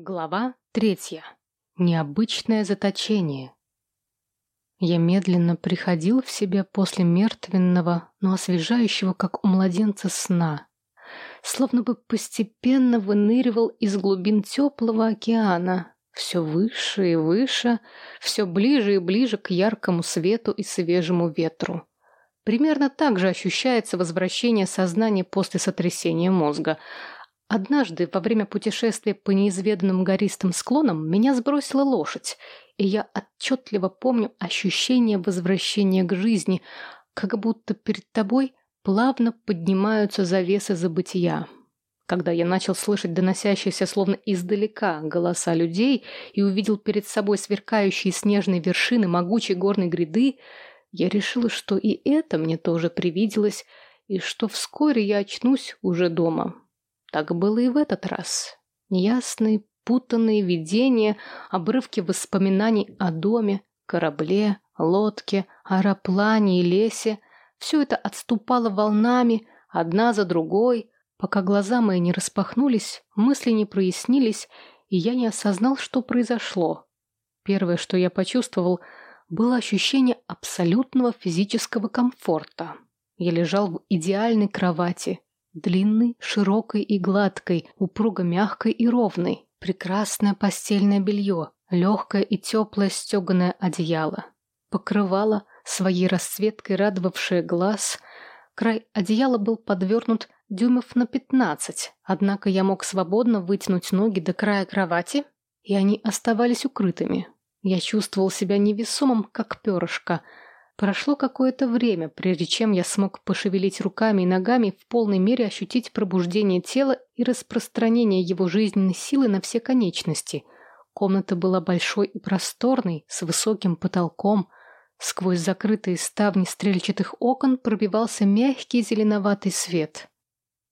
Глава третья. Необычное заточение. Я медленно приходил в себя после мертвенного, но освежающего, как у младенца, сна. Словно бы постепенно выныривал из глубин теплого океана, все выше и выше, все ближе и ближе к яркому свету и свежему ветру. Примерно так же ощущается возвращение сознания после сотрясения мозга – Однажды во время путешествия по неизведанным гористым склонам меня сбросила лошадь, и я отчетливо помню ощущение возвращения к жизни, как будто перед тобой плавно поднимаются завесы забытия. Когда я начал слышать доносящиеся словно издалека голоса людей и увидел перед собой сверкающие снежные вершины могучей горной гряды, я решила, что и это мне тоже привиделось, и что вскоре я очнусь уже дома. Так было и в этот раз. Неясные, путанные видения, обрывки воспоминаний о доме, корабле, лодке, аэроплане и лесе. Все это отступало волнами, одна за другой, пока глаза мои не распахнулись, мысли не прояснились, и я не осознал, что произошло. Первое, что я почувствовал, было ощущение абсолютного физического комфорта. Я лежал в идеальной кровати, Длинной, широкой и гладкой, упруго мягкой и ровной. Прекрасное постельное белье, легкое и теплое стеганое одеяло. Покрывало, своей расцветкой радовавшее глаз. Край одеяла был подвернут дюймов на пятнадцать, однако я мог свободно вытянуть ноги до края кровати, и они оставались укрытыми. Я чувствовал себя невесомым, как перышко – Прошло какое-то время, прежде чем я смог пошевелить руками и ногами в полной мере ощутить пробуждение тела и распространение его жизненной силы на все конечности. Комната была большой и просторной, с высоким потолком. Сквозь закрытые ставни стрельчатых окон пробивался мягкий зеленоватый свет.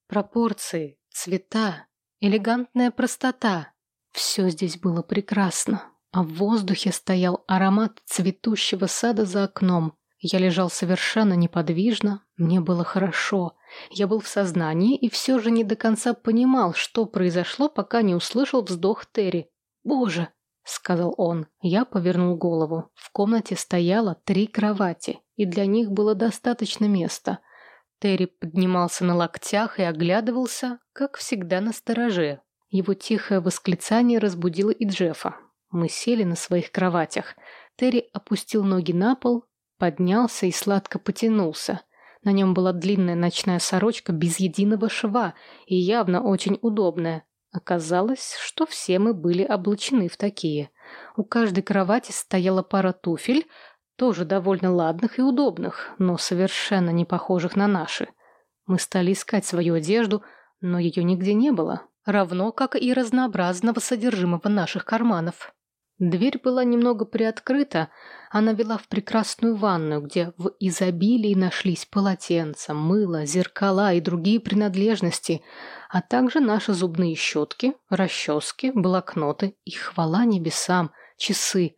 Пропорции, цвета, элегантная простота — все здесь было прекрасно а в воздухе стоял аромат цветущего сада за окном. Я лежал совершенно неподвижно, мне было хорошо. Я был в сознании и все же не до конца понимал, что произошло, пока не услышал вздох Терри. «Боже!» — сказал он. Я повернул голову. В комнате стояло три кровати, и для них было достаточно места. Терри поднимался на локтях и оглядывался, как всегда, на стороже. Его тихое восклицание разбудило и Джеффа. Мы сели на своих кроватях. Терри опустил ноги на пол, поднялся и сладко потянулся. На нем была длинная ночная сорочка без единого шва и явно очень удобная. Оказалось, что все мы были облачены в такие. У каждой кровати стояла пара туфель, тоже довольно ладных и удобных, но совершенно не похожих на наши. Мы стали искать свою одежду, но ее нигде не было, равно как и разнообразного содержимого наших карманов. Дверь была немного приоткрыта, она вела в прекрасную ванную, где в изобилии нашлись полотенца, мыло, зеркала и другие принадлежности, а также наши зубные щетки, расчески, блокноты и, хвала небесам, часы.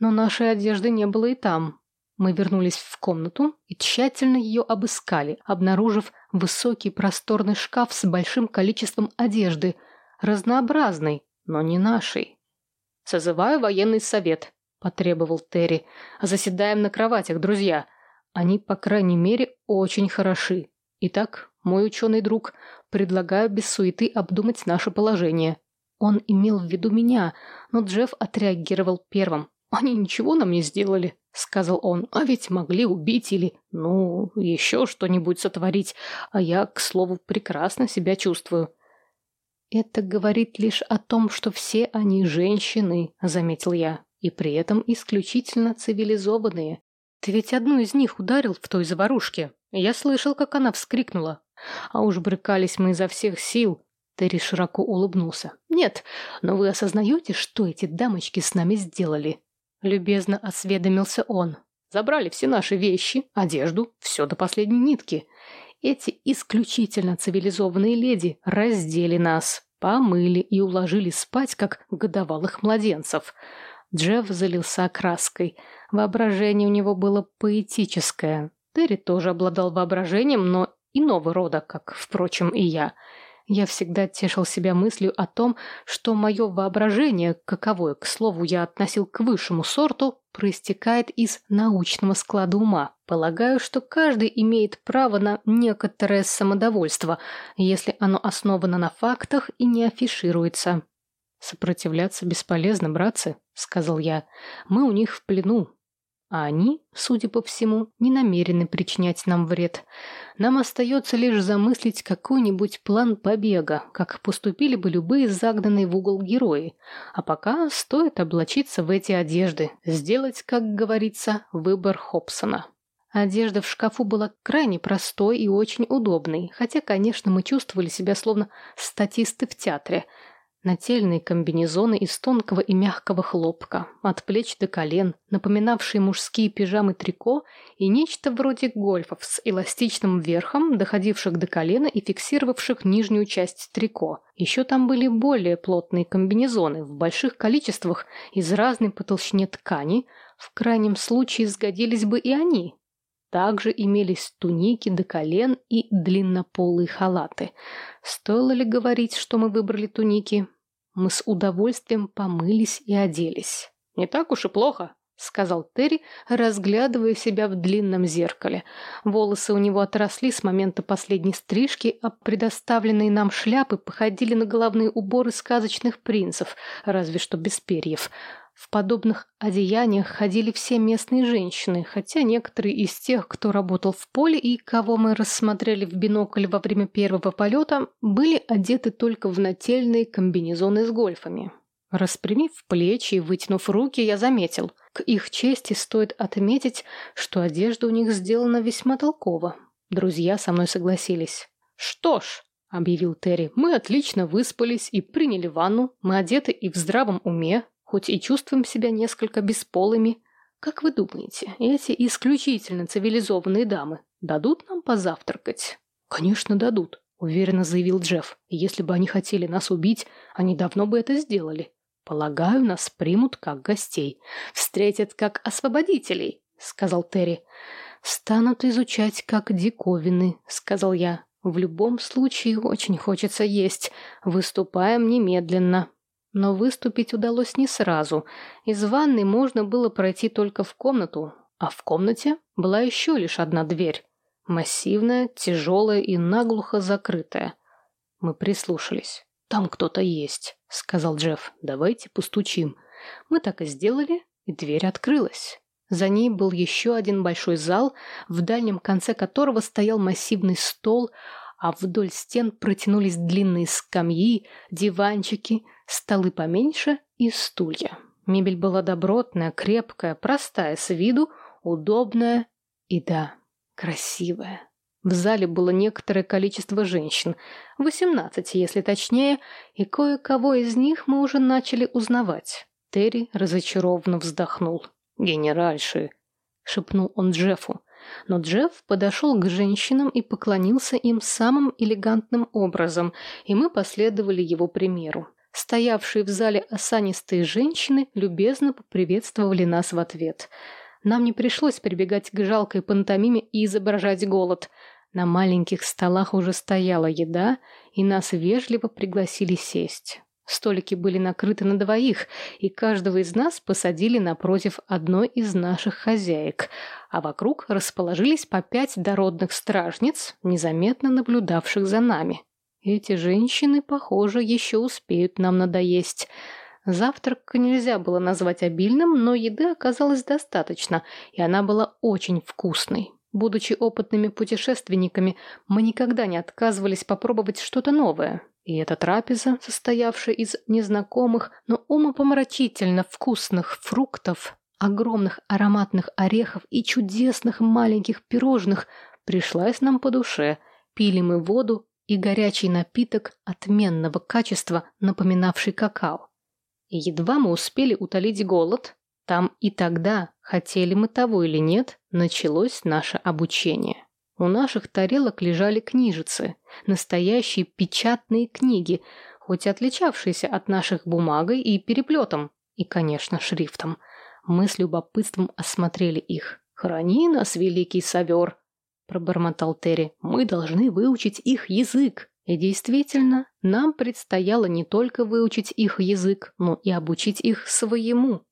Но нашей одежды не было и там. Мы вернулись в комнату и тщательно ее обыскали, обнаружив высокий просторный шкаф с большим количеством одежды, разнообразной, но не нашей. «Созываю военный совет», — потребовал Терри. «Заседаем на кроватях, друзья. Они, по крайней мере, очень хороши. Итак, мой ученый друг, предлагаю без суеты обдумать наше положение». Он имел в виду меня, но Джефф отреагировал первым. «Они ничего нам не сделали», — сказал он. «А ведь могли убить или, ну, еще что-нибудь сотворить. А я, к слову, прекрасно себя чувствую». «Это говорит лишь о том, что все они женщины», — заметил я, «и при этом исключительно цивилизованные. Ты ведь одну из них ударил в той заварушке. Я слышал, как она вскрикнула. А уж брыкались мы изо всех сил». Терри широко улыбнулся. «Нет, но вы осознаете, что эти дамочки с нами сделали?» Любезно осведомился он. «Забрали все наши вещи, одежду, все до последней нитки. Эти исключительно цивилизованные леди раздели нас, помыли и уложили спать, как годовалых младенцев. Джефф залился краской. Воображение у него было поэтическое. Терри тоже обладал воображением, но иного рода, как, впрочем, и я. Я всегда тешил себя мыслью о том, что мое воображение, каковое, к слову, я относил к высшему сорту, проистекает из научного склада ума. Полагаю, что каждый имеет право на некоторое самодовольство, если оно основано на фактах и не афишируется. «Сопротивляться бесполезно, братцы», — сказал я. «Мы у них в плену, а они, судя по всему, не намерены причинять нам вред. Нам остается лишь замыслить какой-нибудь план побега, как поступили бы любые загнанные в угол герои. А пока стоит облачиться в эти одежды, сделать, как говорится, выбор Хобсона. Одежда в шкафу была крайне простой и очень удобной, хотя, конечно, мы чувствовали себя словно статисты в театре – Нательные комбинезоны из тонкого и мягкого хлопка, от плеч до колен, напоминавшие мужские пижамы трико и нечто вроде гольфов с эластичным верхом, доходивших до колена и фиксировавших нижнюю часть трико. Еще там были более плотные комбинезоны в больших количествах из разной по толщине ткани, в крайнем случае сгодились бы и они. Также имелись туники до колен и длиннополые халаты. Стоило ли говорить, что мы выбрали туники? Мы с удовольствием помылись и оделись. «Не так уж и плохо», — сказал Терри, разглядывая себя в длинном зеркале. Волосы у него отросли с момента последней стрижки, а предоставленные нам шляпы походили на головные уборы сказочных принцев, разве что без перьев. В подобных одеяниях ходили все местные женщины, хотя некоторые из тех, кто работал в поле и кого мы рассмотрели в бинокль во время первого полета, были одеты только в нательные комбинезоны с гольфами. Распрямив плечи и вытянув руки, я заметил. К их чести стоит отметить, что одежда у них сделана весьма толково. Друзья со мной согласились. «Что ж», — объявил Терри, — «мы отлично выспались и приняли ванну, мы одеты и в здравом уме, хоть и чувствуем себя несколько бесполыми. Как вы думаете, эти исключительно цивилизованные дамы дадут нам позавтракать? Конечно, дадут, уверенно заявил Джефф. Если бы они хотели нас убить, они давно бы это сделали. Полагаю, нас примут как гостей. Встретят как освободителей, сказал Терри. Станут изучать как диковины, сказал я. В любом случае очень хочется есть. Выступаем немедленно. Но выступить удалось не сразу. Из ванной можно было пройти только в комнату, а в комнате была еще лишь одна дверь. Массивная, тяжелая и наглухо закрытая. Мы прислушались. «Там кто-то есть», — сказал Джефф. «Давайте постучим». Мы так и сделали, и дверь открылась. За ней был еще один большой зал, в дальнем конце которого стоял массивный стол, а вдоль стен протянулись длинные скамьи, диванчики, столы поменьше и стулья. Мебель была добротная, крепкая, простая с виду, удобная и, да, красивая. В зале было некоторое количество женщин, восемнадцать, если точнее, и кое-кого из них мы уже начали узнавать. Терри разочарованно вздохнул. «Генеральши», — шепнул он Джеффу. Но Джефф подошел к женщинам и поклонился им самым элегантным образом, и мы последовали его примеру. Стоявшие в зале осанистые женщины любезно поприветствовали нас в ответ. Нам не пришлось прибегать к жалкой пантомиме и изображать голод. На маленьких столах уже стояла еда, и нас вежливо пригласили сесть. Столики были накрыты на двоих, и каждого из нас посадили напротив одной из наших хозяек, а вокруг расположились по пять дородных стражниц, незаметно наблюдавших за нами. Эти женщины, похоже, еще успеют нам надоесть. Завтрак нельзя было назвать обильным, но еды оказалось достаточно, и она была очень вкусной. Будучи опытными путешественниками, мы никогда не отказывались попробовать что-то новое. И эта трапеза, состоявшая из незнакомых, но умопомрачительно вкусных фруктов, огромных ароматных орехов и чудесных маленьких пирожных, пришлась нам по душе. Пили мы воду и горячий напиток отменного качества, напоминавший какао. И едва мы успели утолить голод, там и тогда, хотели мы того или нет, началось наше обучение. У наших тарелок лежали книжицы, настоящие печатные книги, хоть и отличавшиеся от наших бумагой и переплетом, и, конечно, шрифтом. Мы с любопытством осмотрели их. «Храни нас, великий совер!» – пробормотал Терри. «Мы должны выучить их язык. И действительно, нам предстояло не только выучить их язык, но и обучить их своему.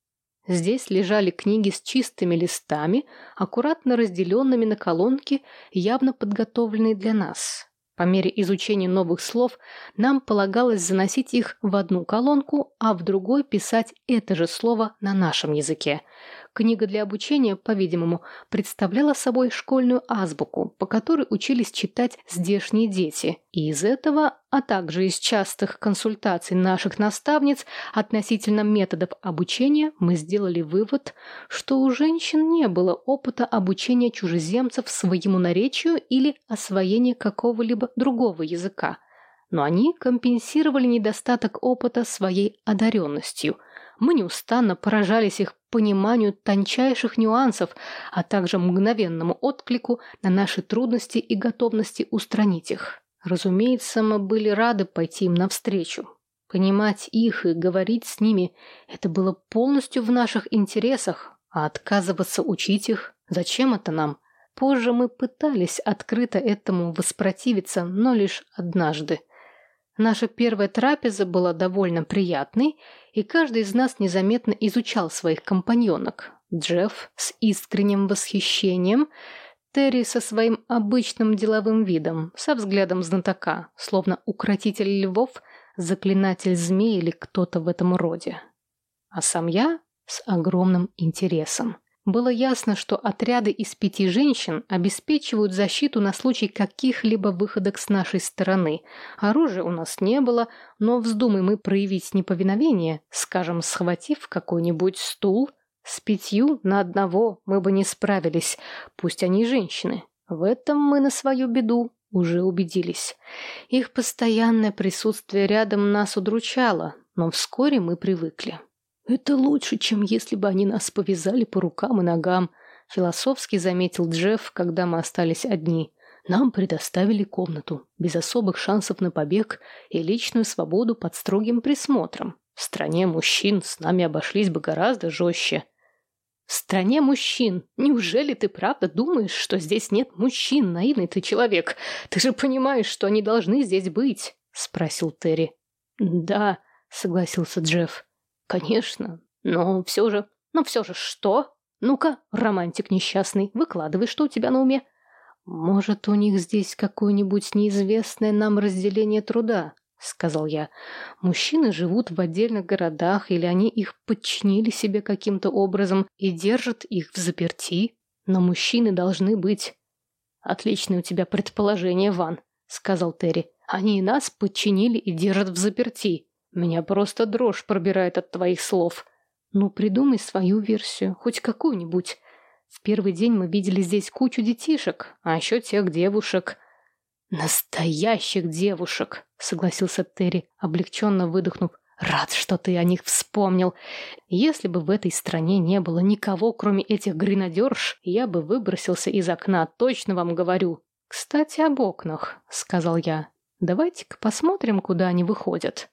Здесь лежали книги с чистыми листами, аккуратно разделенными на колонки, явно подготовленные для нас. По мере изучения новых слов нам полагалось заносить их в одну колонку, а в другой писать это же слово на нашем языке. Книга для обучения, по-видимому, представляла собой школьную азбуку, по которой учились читать здешние дети. И из этого, а также из частых консультаций наших наставниц относительно методов обучения, мы сделали вывод, что у женщин не было опыта обучения чужеземцев своему наречию или освоения какого-либо другого языка. Но они компенсировали недостаток опыта своей одаренностью – мы неустанно поражались их пониманию тончайших нюансов, а также мгновенному отклику на наши трудности и готовности устранить их. Разумеется, мы были рады пойти им навстречу. Понимать их и говорить с ними – это было полностью в наших интересах, а отказываться учить их – зачем это нам? Позже мы пытались открыто этому воспротивиться, но лишь однажды – Наша первая трапеза была довольно приятной, и каждый из нас незаметно изучал своих компаньонок. Джефф с искренним восхищением, Терри со своим обычным деловым видом, со взглядом знатока, словно укротитель львов, заклинатель змей или кто-то в этом роде. А сам я с огромным интересом. Было ясно, что отряды из пяти женщин обеспечивают защиту на случай каких-либо выходок с нашей стороны. Оружия у нас не было, но вздумай мы проявить неповиновение, скажем, схватив какой-нибудь стул, с пятью на одного мы бы не справились, пусть они женщины. В этом мы на свою беду уже убедились. Их постоянное присутствие рядом нас удручало, но вскоре мы привыкли. «Это лучше, чем если бы они нас повязали по рукам и ногам», — философски заметил Джефф, когда мы остались одни. «Нам предоставили комнату, без особых шансов на побег и личную свободу под строгим присмотром. В стране мужчин с нами обошлись бы гораздо жестче». «В стране мужчин? Неужели ты правда думаешь, что здесь нет мужчин, наивный ты человек? Ты же понимаешь, что они должны здесь быть?» — спросил Терри. «Да», — согласился Джефф. Конечно, но все же... Но все же что? Ну-ка, романтик несчастный, выкладывай, что у тебя на уме. Может, у них здесь какое-нибудь неизвестное нам разделение труда, сказал я. Мужчины живут в отдельных городах, или они их подчинили себе каким-то образом и держат их в заперти. Но мужчины должны быть... Отличное у тебя предположение, Ван, сказал Терри. Они и нас подчинили и держат в заперти. Меня просто дрожь пробирает от твоих слов. Ну, придумай свою версию, хоть какую-нибудь. В первый день мы видели здесь кучу детишек, а еще тех девушек. Настоящих девушек, согласился Терри, облегченно выдохнув. Рад, что ты о них вспомнил. Если бы в этой стране не было никого, кроме этих гренадерш, я бы выбросился из окна, точно вам говорю. Кстати, об окнах, сказал я. Давайте-ка посмотрим, куда они выходят.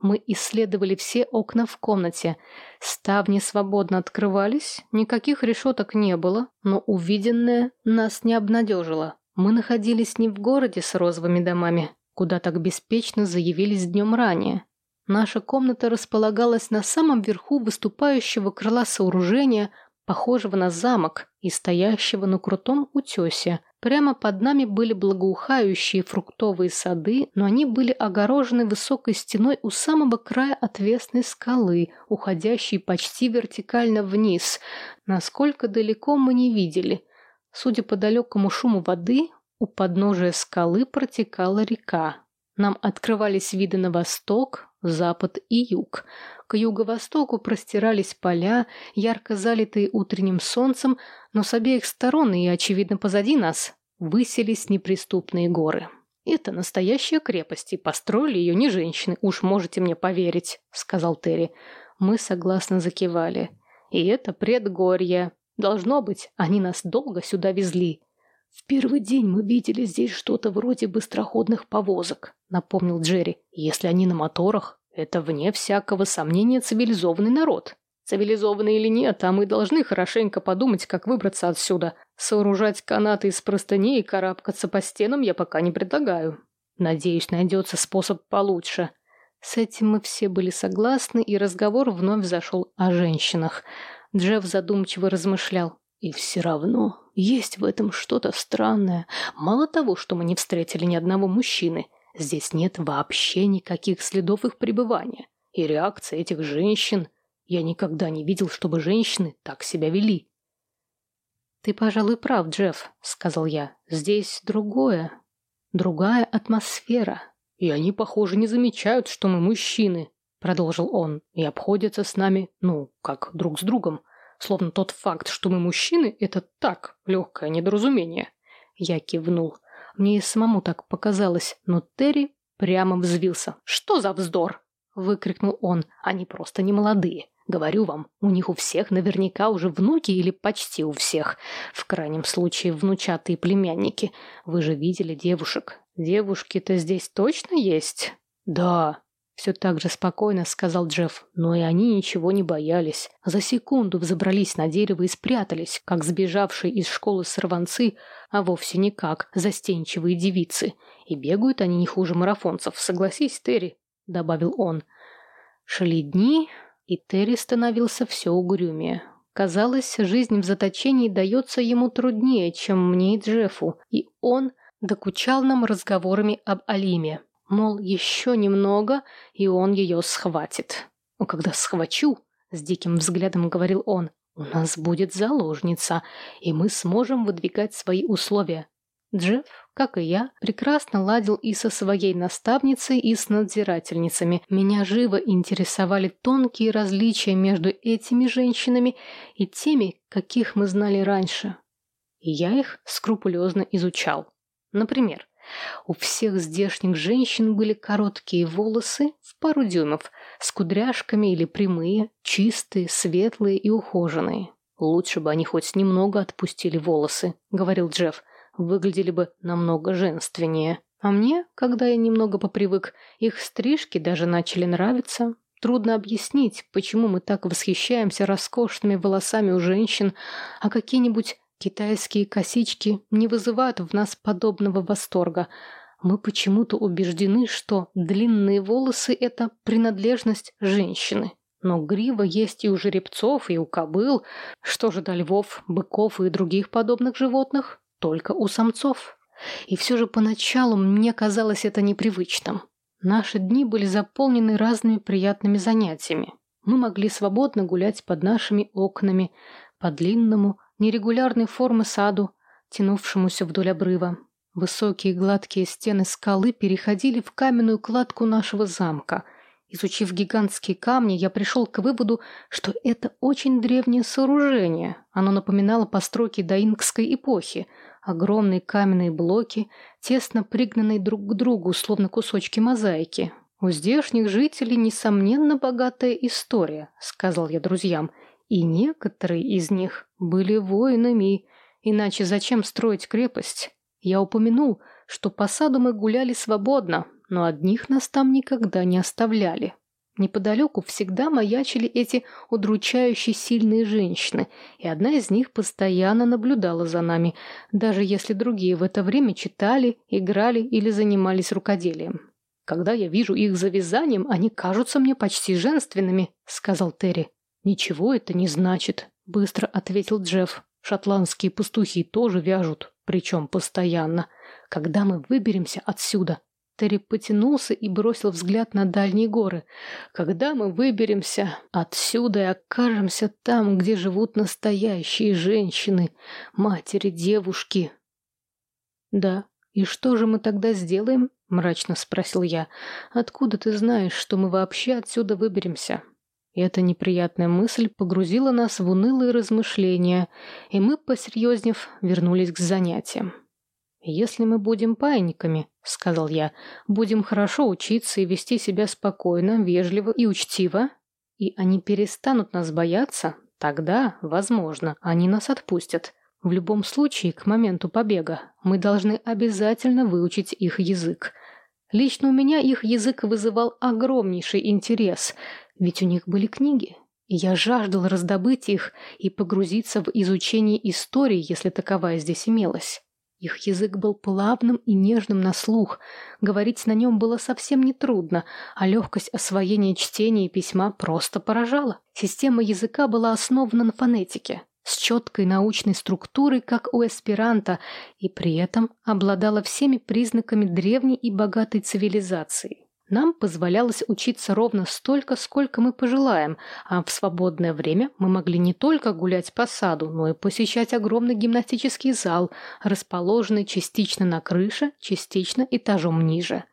Мы исследовали все окна в комнате. Ставни свободно открывались, никаких решеток не было, но увиденное нас не обнадежило. Мы находились не в городе с розовыми домами, куда так беспечно заявились днем ранее. Наша комната располагалась на самом верху выступающего крыла сооружения, похожего на замок и стоящего на крутом утесе. Прямо под нами были благоухающие фруктовые сады, но они были огорожены высокой стеной у самого края отвесной скалы, уходящей почти вертикально вниз. Насколько далеко мы не видели. Судя по далекому шуму воды, у подножия скалы протекала река. Нам открывались виды на восток, запад и юг. К юго-востоку простирались поля, ярко залитые утренним солнцем, но с обеих сторон и, очевидно, позади нас высились неприступные горы. «Это настоящая крепость, и построили ее не женщины, уж можете мне поверить», — сказал Терри. Мы согласно закивали. «И это предгорье. Должно быть, они нас долго сюда везли». «В первый день мы видели здесь что-то вроде быстроходных повозок», — напомнил Джерри. «Если они на моторах, это, вне всякого сомнения, цивилизованный народ. Цивилизованный или нет, а мы должны хорошенько подумать, как выбраться отсюда. Сооружать канаты из простыней и карабкаться по стенам я пока не предлагаю. Надеюсь, найдется способ получше. С этим мы все были согласны, и разговор вновь зашел о женщинах. Джефф задумчиво размышлял. И все равно есть в этом что-то странное. Мало того, что мы не встретили ни одного мужчины, здесь нет вообще никаких следов их пребывания. И реакция этих женщин... Я никогда не видел, чтобы женщины так себя вели. «Ты, пожалуй, прав, Джефф», — сказал я. «Здесь другое. Другая атмосфера. И они, похоже, не замечают, что мы мужчины», — продолжил он, «и обходятся с нами, ну, как друг с другом. Словно тот факт, что мы мужчины, это так, легкое недоразумение». Я кивнул. Мне и самому так показалось, но Терри прямо взвился. «Что за вздор?» — выкрикнул он. «Они просто не молодые. Говорю вам, у них у всех наверняка уже внуки или почти у всех. В крайнем случае внучатые племянники. Вы же видели девушек. Девушки-то здесь точно есть? Да. Все так же спокойно сказал Джефф. Но и они ничего не боялись. За секунду взобрались на дерево и спрятались, как сбежавшие из школы сорванцы, а вовсе не как застенчивые девицы. И бегают они не хуже марафонцев, согласись, Терри, добавил он. Шли дни, и Терри становился все угрюмее. Казалось, жизнь в заточении дается ему труднее, чем мне и Джеффу, и он докучал нам разговорами об Алиме. Мол, еще немного, и он ее схватит. Но когда схвачу, с диким взглядом говорил он, у нас будет заложница, и мы сможем выдвигать свои условия. Джефф, как и я, прекрасно ладил и со своей наставницей, и с надзирательницами. Меня живо интересовали тонкие различия между этими женщинами и теми, каких мы знали раньше. И я их скрупулезно изучал. Например, у всех здешних женщин были короткие волосы в пару дюймов, с кудряшками или прямые, чистые, светлые и ухоженные. «Лучше бы они хоть немного отпустили волосы», — говорил Джефф выглядели бы намного женственнее. А мне, когда я немного попривык, их стрижки даже начали нравиться. Трудно объяснить, почему мы так восхищаемся роскошными волосами у женщин, а какие-нибудь китайские косички не вызывают в нас подобного восторга. Мы почему-то убеждены, что длинные волосы – это принадлежность женщины. Но грива есть и у жеребцов, и у кобыл. Что же до львов, быков и других подобных животных? только у самцов. И все же поначалу мне казалось это непривычным. Наши дни были заполнены разными приятными занятиями. Мы могли свободно гулять под нашими окнами, по длинному, нерегулярной формы саду, тянувшемуся вдоль обрыва. Высокие гладкие стены скалы переходили в каменную кладку нашего замка. Изучив гигантские камни, я пришел к выводу, что это очень древнее сооружение. Оно напоминало постройки доингской эпохи – Огромные каменные блоки, тесно пригнанные друг к другу, словно кусочки мозаики. «У здешних жителей, несомненно, богатая история», — сказал я друзьям. «И некоторые из них были воинами, иначе зачем строить крепость?» Я упомянул, что по саду мы гуляли свободно, но одних нас там никогда не оставляли. Неподалеку всегда маячили эти удручающие сильные женщины, и одна из них постоянно наблюдала за нами, даже если другие в это время читали, играли или занимались рукоделием. «Когда я вижу их за вязанием, они кажутся мне почти женственными», — сказал Терри. «Ничего это не значит», — быстро ответил Джефф. «Шотландские пастухи тоже вяжут, причем постоянно. Когда мы выберемся отсюда, Терри потянулся и бросил взгляд на дальние горы. «Когда мы выберемся отсюда и окажемся там, где живут настоящие женщины, матери, девушки?» «Да, и что же мы тогда сделаем?» — мрачно спросил я. «Откуда ты знаешь, что мы вообще отсюда выберемся?» И эта неприятная мысль погрузила нас в унылые размышления, и мы, посерьезнев, вернулись к занятиям. «Если мы будем паиньками», — сказал я, — «будем хорошо учиться и вести себя спокойно, вежливо и учтиво, и они перестанут нас бояться, тогда, возможно, они нас отпустят. В любом случае, к моменту побега, мы должны обязательно выучить их язык. Лично у меня их язык вызывал огромнейший интерес, ведь у них были книги». Я жаждал раздобыть их и погрузиться в изучение истории, если таковая здесь имелась. Их язык был плавным и нежным на слух. Говорить на нем было совсем нетрудно, а легкость освоения чтения и письма просто поражала. Система языка была основана на фонетике, с четкой научной структурой, как у эсперанто, и при этом обладала всеми признаками древней и богатой цивилизации. Нам позволялось учиться ровно столько, сколько мы пожелаем, а в свободное время мы могли не только гулять по саду, но и посещать огромный гимнастический зал, расположенный частично на крыше, частично этажом ниже.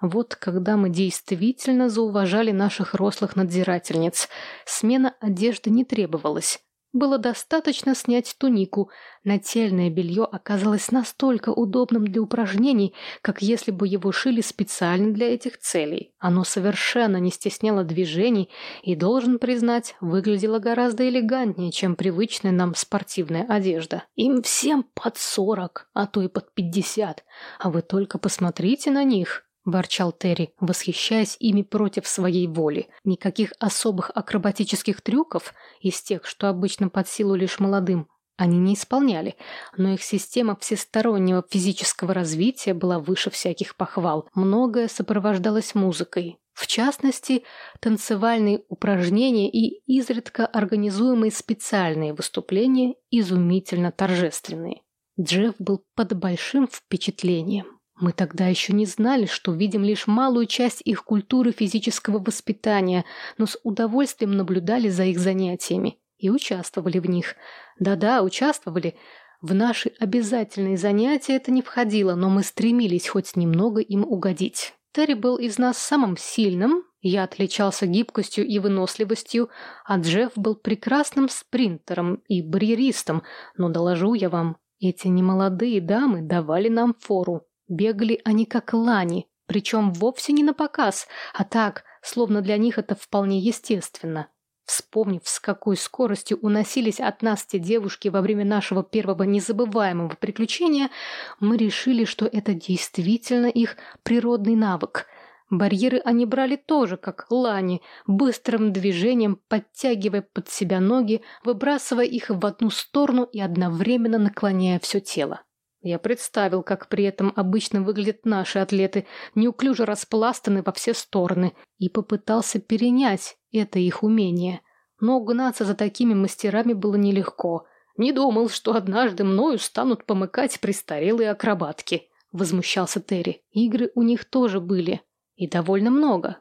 Вот когда мы действительно зауважали наших рослых надзирательниц, смена одежды не требовалась. Было достаточно снять тунику. Нательное белье оказалось настолько удобным для упражнений, как если бы его шили специально для этих целей. Оно совершенно не стесняло движений и, должен признать, выглядело гораздо элегантнее, чем привычная нам спортивная одежда. Им всем под сорок, а то и под пятьдесят. А вы только посмотрите на них. – ворчал Терри, восхищаясь ими против своей воли. Никаких особых акробатических трюков из тех, что обычно под силу лишь молодым, они не исполняли, но их система всестороннего физического развития была выше всяких похвал. Многое сопровождалось музыкой. В частности, танцевальные упражнения и изредка организуемые специальные выступления изумительно торжественные. Джефф был под большим впечатлением. Мы тогда еще не знали, что видим лишь малую часть их культуры физического воспитания, но с удовольствием наблюдали за их занятиями и участвовали в них. Да-да, участвовали. В наши обязательные занятия это не входило, но мы стремились хоть немного им угодить. Терри был из нас самым сильным, я отличался гибкостью и выносливостью, а Джефф был прекрасным спринтером и барьеристом, но доложу я вам, эти немолодые дамы давали нам фору. Бегали они как лани, причем вовсе не на показ, а так, словно для них это вполне естественно. Вспомнив, с какой скоростью уносились от нас те девушки во время нашего первого незабываемого приключения, мы решили, что это действительно их природный навык. Барьеры они брали тоже, как лани, быстрым движением подтягивая под себя ноги, выбрасывая их в одну сторону и одновременно наклоняя все тело. Я представил, как при этом обычно выглядят наши атлеты, неуклюже распластаны во все стороны, и попытался перенять это их умение. Но угнаться за такими мастерами было нелегко. Не думал, что однажды мною станут помыкать престарелые акробатки. Возмущался Терри. Игры у них тоже были. И довольно много.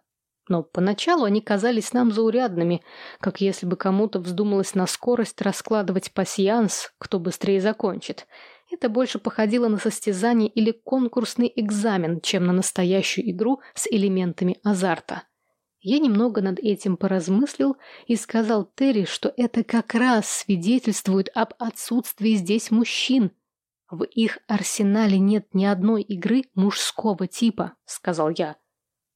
Но поначалу они казались нам заурядными, как если бы кому-то вздумалось на скорость раскладывать пасьянс, кто быстрее закончит – это больше походило на состязание или конкурсный экзамен, чем на настоящую игру с элементами азарта. Я немного над этим поразмыслил и сказал Терри, что это как раз свидетельствует об отсутствии здесь мужчин. В их арсенале нет ни одной игры мужского типа, сказал я.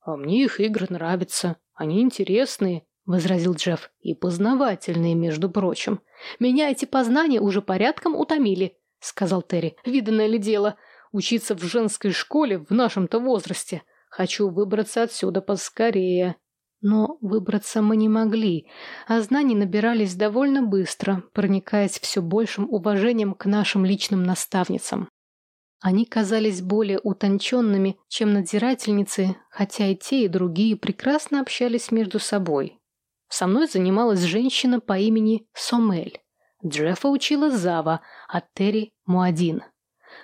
А мне их игры нравятся, они интересные, возразил Джефф, и познавательные, между прочим. Меня эти познания уже порядком утомили. — сказал Терри. «Виданное ли дело? Учиться в женской школе в нашем-то возрасте. Хочу выбраться отсюда поскорее». Но выбраться мы не могли, а знаний набирались довольно быстро, проникаясь все большим уважением к нашим личным наставницам. Они казались более утонченными, чем надзирательницы, хотя и те, и другие прекрасно общались между собой. Со мной занималась женщина по имени Сомель. Джеффа учила Зава, а Терри – Муадин.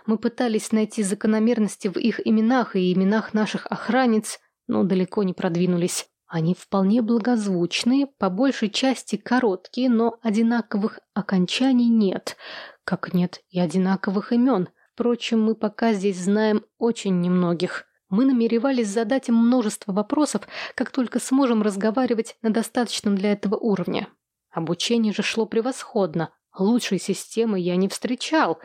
Мы пытались найти закономерности в их именах и именах наших охранниц, но далеко не продвинулись. Они вполне благозвучные, по большей части короткие, но одинаковых окончаний нет, как нет и одинаковых имен. Впрочем, мы пока здесь знаем очень немногих. Мы намеревались задать им множество вопросов, как только сможем разговаривать на достаточном для этого уровне. Обучение же шло превосходно. Лучшей системы я не встречал.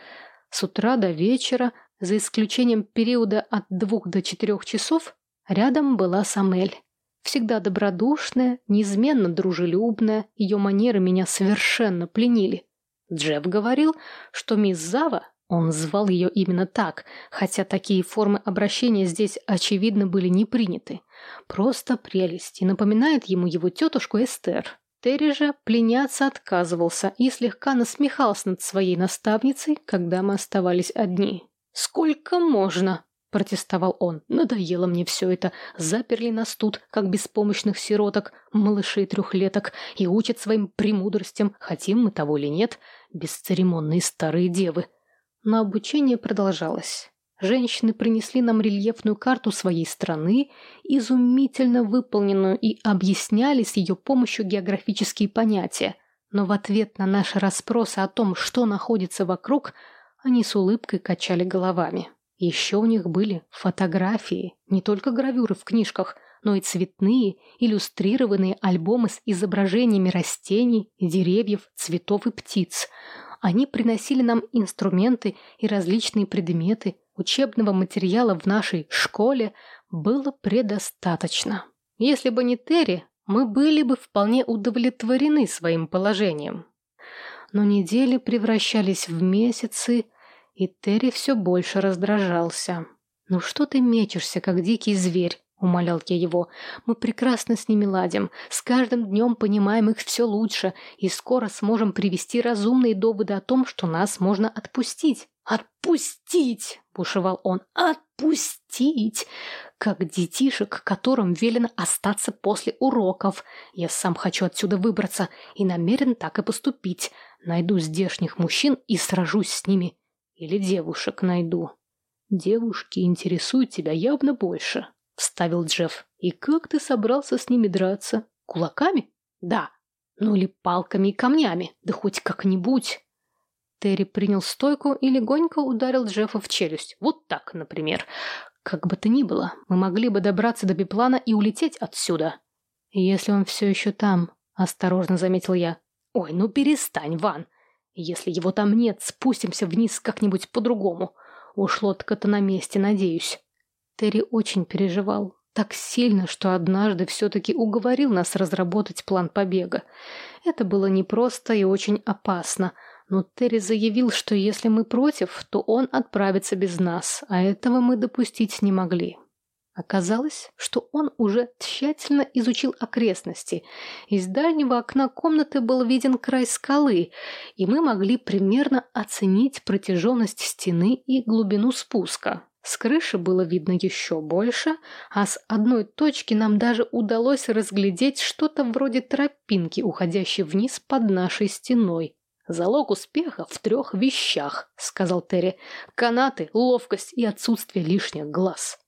С утра до вечера, за исключением периода от двух до четырех часов, рядом была Самель. Всегда добродушная, неизменно дружелюбная, ее манеры меня совершенно пленили. Джефф говорил, что мисс Зава, он звал ее именно так, хотя такие формы обращения здесь, очевидно, были не приняты. Просто прелесть и напоминает ему его тетушку Эстер. Терри же пленяться отказывался и слегка насмехался над своей наставницей, когда мы оставались одни. «Сколько можно?» – протестовал он. «Надоело мне все это. Заперли нас тут, как беспомощных сироток, малышей трехлеток, и учат своим премудростям, хотим мы того или нет, бесцеремонные старые девы». Но обучение продолжалось. Женщины принесли нам рельефную карту своей страны, изумительно выполненную, и объясняли с ее помощью географические понятия. Но в ответ на наши расспросы о том, что находится вокруг, они с улыбкой качали головами. Еще у них были фотографии, не только гравюры в книжках, но и цветные, иллюстрированные альбомы с изображениями растений, деревьев, цветов и птиц. Они приносили нам инструменты и различные предметы, учебного материала в нашей школе было предостаточно. Если бы не Терри, мы были бы вполне удовлетворены своим положением. Но недели превращались в месяцы, и Терри все больше раздражался. «Ну что ты мечешься, как дикий зверь?» — умолял я его. «Мы прекрасно с ними ладим, с каждым днем понимаем их все лучше, и скоро сможем привести разумные доводы о том, что нас можно отпустить». «Отпустить!» – бушевал он. «Отпустить!» Как детишек, которым велено остаться после уроков. Я сам хочу отсюда выбраться и намерен так и поступить. Найду здешних мужчин и сражусь с ними. Или девушек найду. Девушки интересуют тебя явно больше, — вставил Джефф. И как ты собрался с ними драться? Кулаками? Да. Ну или палками и камнями, да хоть как-нибудь. Терри принял стойку и легонько ударил Джеффа в челюсть. Вот так, например. Как бы то ни было, мы могли бы добраться до биплана и улететь отсюда. Если он все еще там, осторожно заметил я. Ой, ну перестань, Ван. Если его там нет, спустимся вниз как-нибудь по-другому. Уж лодка-то на месте, надеюсь. Терри очень переживал. Так сильно, что однажды все-таки уговорил нас разработать план побега. Это было непросто и очень опасно — но Терри заявил, что если мы против, то он отправится без нас, а этого мы допустить не могли. Оказалось, что он уже тщательно изучил окрестности. Из дальнего окна комнаты был виден край скалы, и мы могли примерно оценить протяженность стены и глубину спуска. С крыши было видно еще больше, а с одной точки нам даже удалось разглядеть что-то вроде тропинки, уходящей вниз под нашей стеной. «Залог успеха в трех вещах», — сказал Терри. «Канаты, ловкость и отсутствие лишних глаз».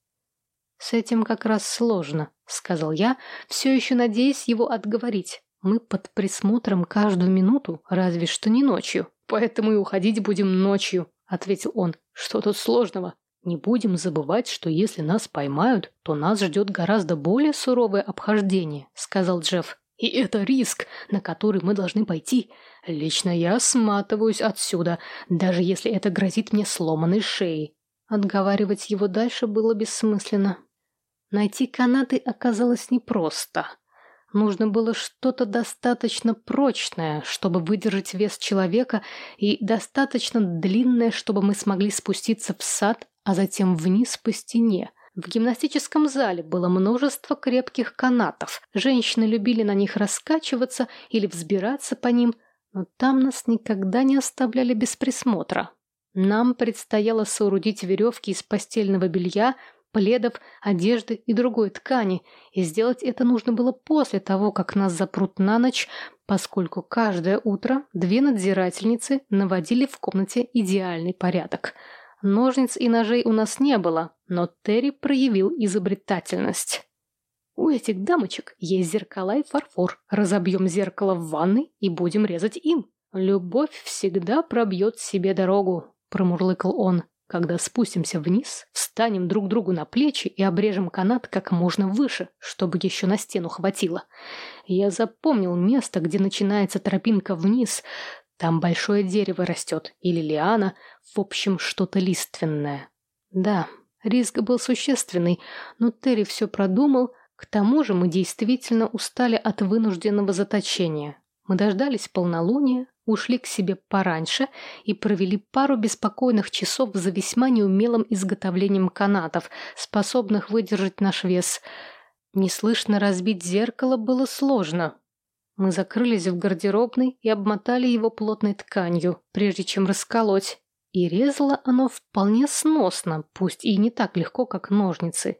«С этим как раз сложно», — сказал я, все еще надеясь его отговорить. «Мы под присмотром каждую минуту, разве что не ночью. Поэтому и уходить будем ночью», — ответил он. «Что тут сложного? Не будем забывать, что если нас поймают, то нас ждет гораздо более суровое обхождение», — сказал Джефф. И это риск, на который мы должны пойти. Лично я сматываюсь отсюда, даже если это грозит мне сломанной шеей. Отговаривать его дальше было бессмысленно. Найти канаты оказалось непросто. Нужно было что-то достаточно прочное, чтобы выдержать вес человека, и достаточно длинное, чтобы мы смогли спуститься в сад, а затем вниз по стене. В гимнастическом зале было множество крепких канатов. Женщины любили на них раскачиваться или взбираться по ним, но там нас никогда не оставляли без присмотра. Нам предстояло соорудить веревки из постельного белья, пледов, одежды и другой ткани, и сделать это нужно было после того, как нас запрут на ночь, поскольку каждое утро две надзирательницы наводили в комнате идеальный порядок – Ножниц и ножей у нас не было, но Терри проявил изобретательность. У этих дамочек есть зеркала и фарфор. Разобьем зеркало в ванной и будем резать им. Любовь всегда пробьет себе дорогу, промурлыкал он. Когда спустимся вниз, встанем друг другу на плечи и обрежем канат как можно выше, чтобы еще на стену хватило. Я запомнил место, где начинается тропинка вниз, там большое дерево растет, или лиана, в общем, что-то лиственное. Да, риск был существенный, но Терри все продумал, к тому же мы действительно устали от вынужденного заточения. Мы дождались полнолуния, ушли к себе пораньше и провели пару беспокойных часов за весьма неумелым изготовлением канатов, способных выдержать наш вес. Неслышно разбить зеркало было сложно, мы закрылись в гардеробной и обмотали его плотной тканью, прежде чем расколоть. И резало оно вполне сносно, пусть и не так легко, как ножницы.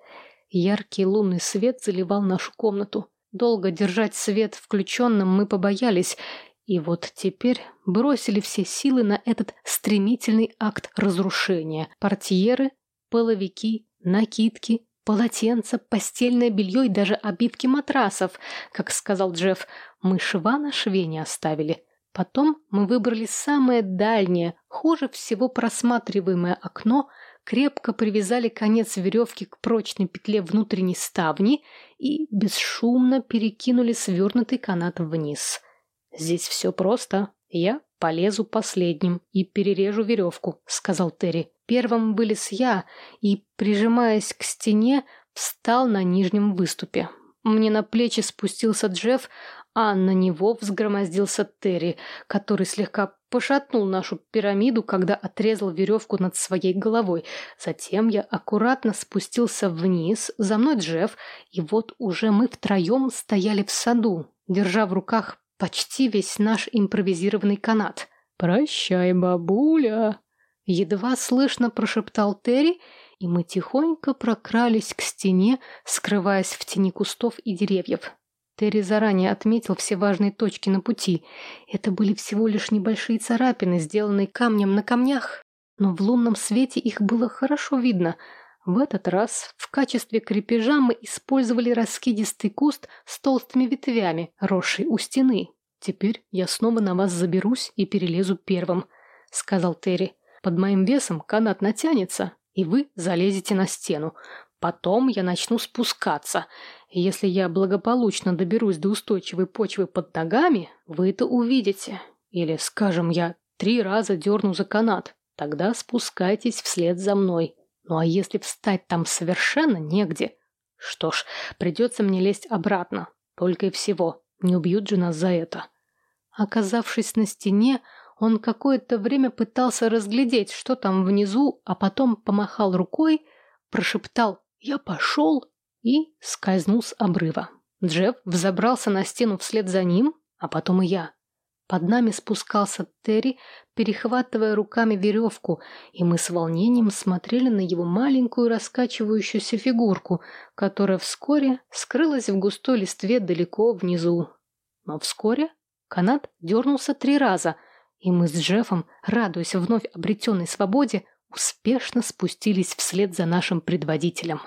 Яркий лунный свет заливал нашу комнату. Долго держать свет включенным мы побоялись, и вот теперь бросили все силы на этот стремительный акт разрушения. Портьеры, половики, накидки, полотенца, постельное белье и даже обивки матрасов. Как сказал Джефф, мы шва на шве не оставили. Потом мы выбрали самое дальнее, хуже всего просматриваемое окно, крепко привязали конец веревки к прочной петле внутренней ставни и бесшумно перекинули свернутый канат вниз. «Здесь все просто. Я полезу последним и перережу веревку», — сказал Терри. Первым вылез я и, прижимаясь к стене, встал на нижнем выступе. Мне на плечи спустился Джефф, а на него взгромоздился Терри, который слегка пошатнул нашу пирамиду, когда отрезал веревку над своей головой. Затем я аккуратно спустился вниз, за мной Джефф, и вот уже мы втроем стояли в саду, держа в руках почти весь наш импровизированный канат. «Прощай, бабуля!» Едва слышно прошептал Терри, и мы тихонько прокрались к стене, скрываясь в тени кустов и деревьев. Терри заранее отметил все важные точки на пути. Это были всего лишь небольшие царапины, сделанные камнем на камнях, но в лунном свете их было хорошо видно. В этот раз в качестве крепежа мы использовали раскидистый куст с толстыми ветвями, росший у стены. «Теперь я снова на вас заберусь и перелезу первым», — сказал Терри. «Под моим весом канат натянется, и вы залезете на стену. Потом я начну спускаться. И если я благополучно доберусь до устойчивой почвы под ногами, вы это увидите. Или, скажем, я три раза дерну за канат. Тогда спускайтесь вслед за мной. Ну а если встать там совершенно негде? Что ж, придется мне лезть обратно. Только и всего. Не убьют же нас за это. Оказавшись на стене, он какое-то время пытался разглядеть, что там внизу, а потом помахал рукой, прошептал я пошел и скользнул с обрыва. Джефф взобрался на стену вслед за ним, а потом и я. Под нами спускался Терри, перехватывая руками веревку, и мы с волнением смотрели на его маленькую раскачивающуюся фигурку, которая вскоре скрылась в густой листве далеко внизу. Но вскоре канат дернулся три раза, и мы с Джеффом, радуясь вновь обретенной свободе, успешно спустились вслед за нашим предводителем.